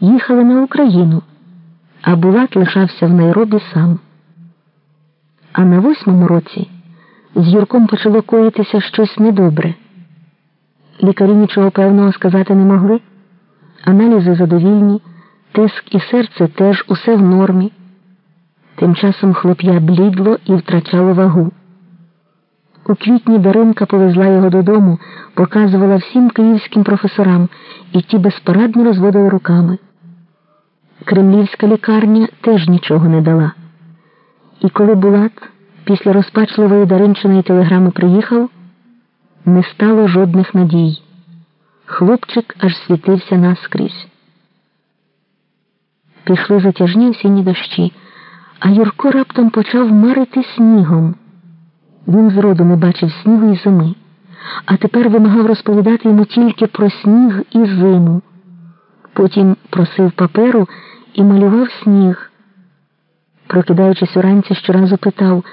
їхали на Україну, а Булат лишався в Найробі сам. А на восьмому році з Юрком почало коїтися щось недобре. Лікарі нічого певного сказати не могли, аналізи задовільні, тиск і серце теж усе в нормі. Тим часом хлоп'я блідло і втрачало вагу. У квітні Даринка повезла його додому, показувала всім київським професорам, і ті безпорадно розводили руками. Кремлівська лікарня теж нічого не дала. І коли Булат після розпачливої Даринчиної телеграми приїхав, не стало жодних надій. Хлопчик аж світився наскрізь. Пішли затяжні осінні дощі, а Юрко раптом почав марити снігом. Він зроду не бачив снігу і зими, а тепер вимагав розповідати йому тільки про сніг і зиму. Потім просив паперу і малював сніг. Прокидаючись уранці, щоразу питав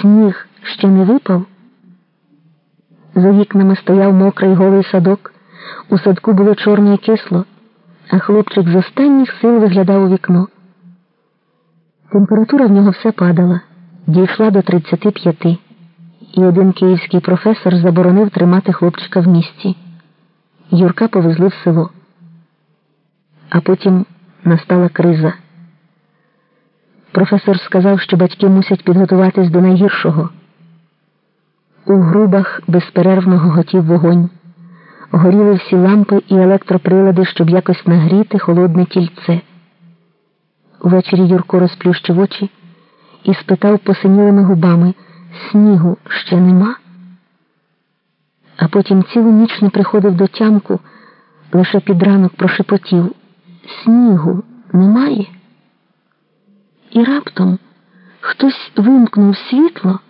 сніг ще не випав? За вікнами стояв мокрий голий садок, у садку було чорно і кисло, а хлопчик з останніх сил виглядав у вікно. Температура в нього все падала, дійшла до 35, і один київський професор заборонив тримати хлопчика в місті. Юрка повезли в село. А потім настала криза. Професор сказав, що батьки мусять підготуватись до найгіршого. У грубах безперервно гоготів вогонь. Горіли всі лампи і електроприлади, щоб якось нагріти холодне тільце. Увечері Юрко розплющив очі і спитав посинілими губами снігу ще нема. А потім цілу ніч не приходив до тямку, лише під ранок прошепотів снігу немає. І раптом хтось вимкнув світло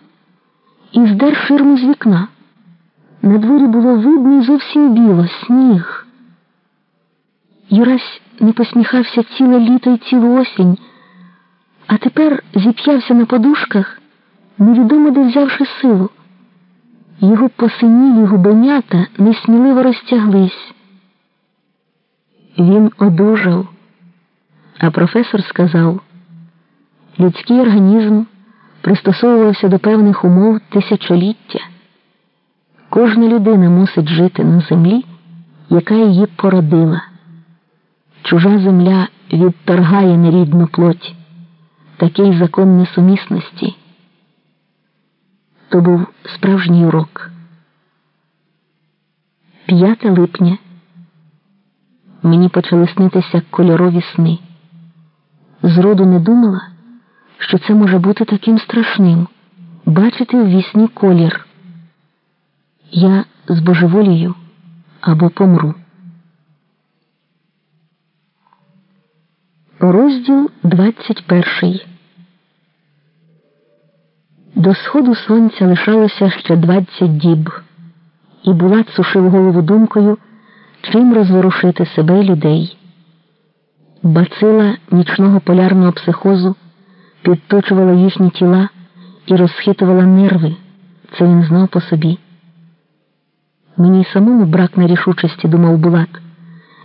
і здер ширму з вікна. На дворі було видно зовсім біло сніг. Юрась не посміхався ціле літо і цілу осінь, а тепер зіп'явся на подушках, невідомо де взявши силу. Його посинілі губенята несміливо розтяглись. Він одужав, а професор сказав, людський організм пристосовувався до певних умов тисячоліття. Кожна людина мусить жити на землі, яка її породила. Чужа земля відторгає нерідну плоть, такий закон несумісності. То був справжній урок. 5 липня мені почали снитися кольорові сни. Зроду не думала, що це може бути таким страшним бачити в вісні колір. Я збожеволію або помру. Розділ 21 До сходу сонця лишалося ще 20 діб, і Булат сушив голову думкою, чим розворушити себе і людей. Бацила нічного полярного психозу підточувала їхні тіла і розхитувала нерви. Це він знав по собі. Мені самому брак нерішучості, думав Булат.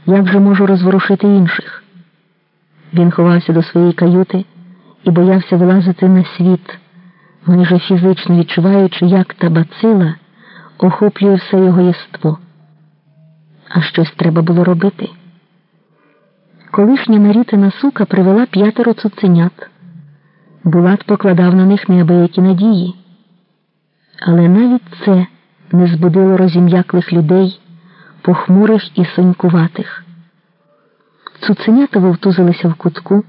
Як же можу розворушити інших? Він ховався до своєї каюти і боявся вилазити на світ, майже фізично відчуваючи, як та бацила охоплює все його єство. А щось треба було робити. Колишня нарітина сука привела п'ятеро цуценят. Булат покладав на них неабиякі надії. Але навіть це не збудило розім'яклих людей, похмурих і сонькуватих. Цуценята вовтузилися в кутку.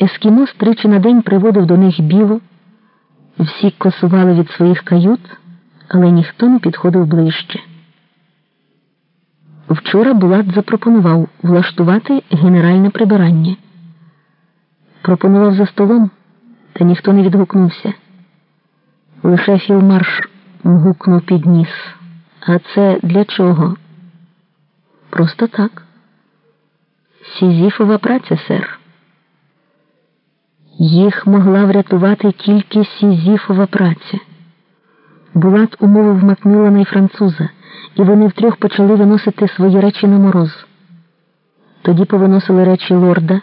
Ескімос тричі на день приводив до них білу. Всі косували від своїх кают, але ніхто не підходив ближче. Вчора Булат запропонував влаштувати генеральне прибирання. Пропонував за столом, та ніхто не відгукнувся. Лише філмарш гукнув під ніс. А це для чого? Просто так. Сізіфова праця, сер. Їх могла врятувати тільки Сізіфова праця. Булат умовив Макмілана і француза, і вони втрьох почали виносити свої речі на мороз. Тоді повиносили речі лорда.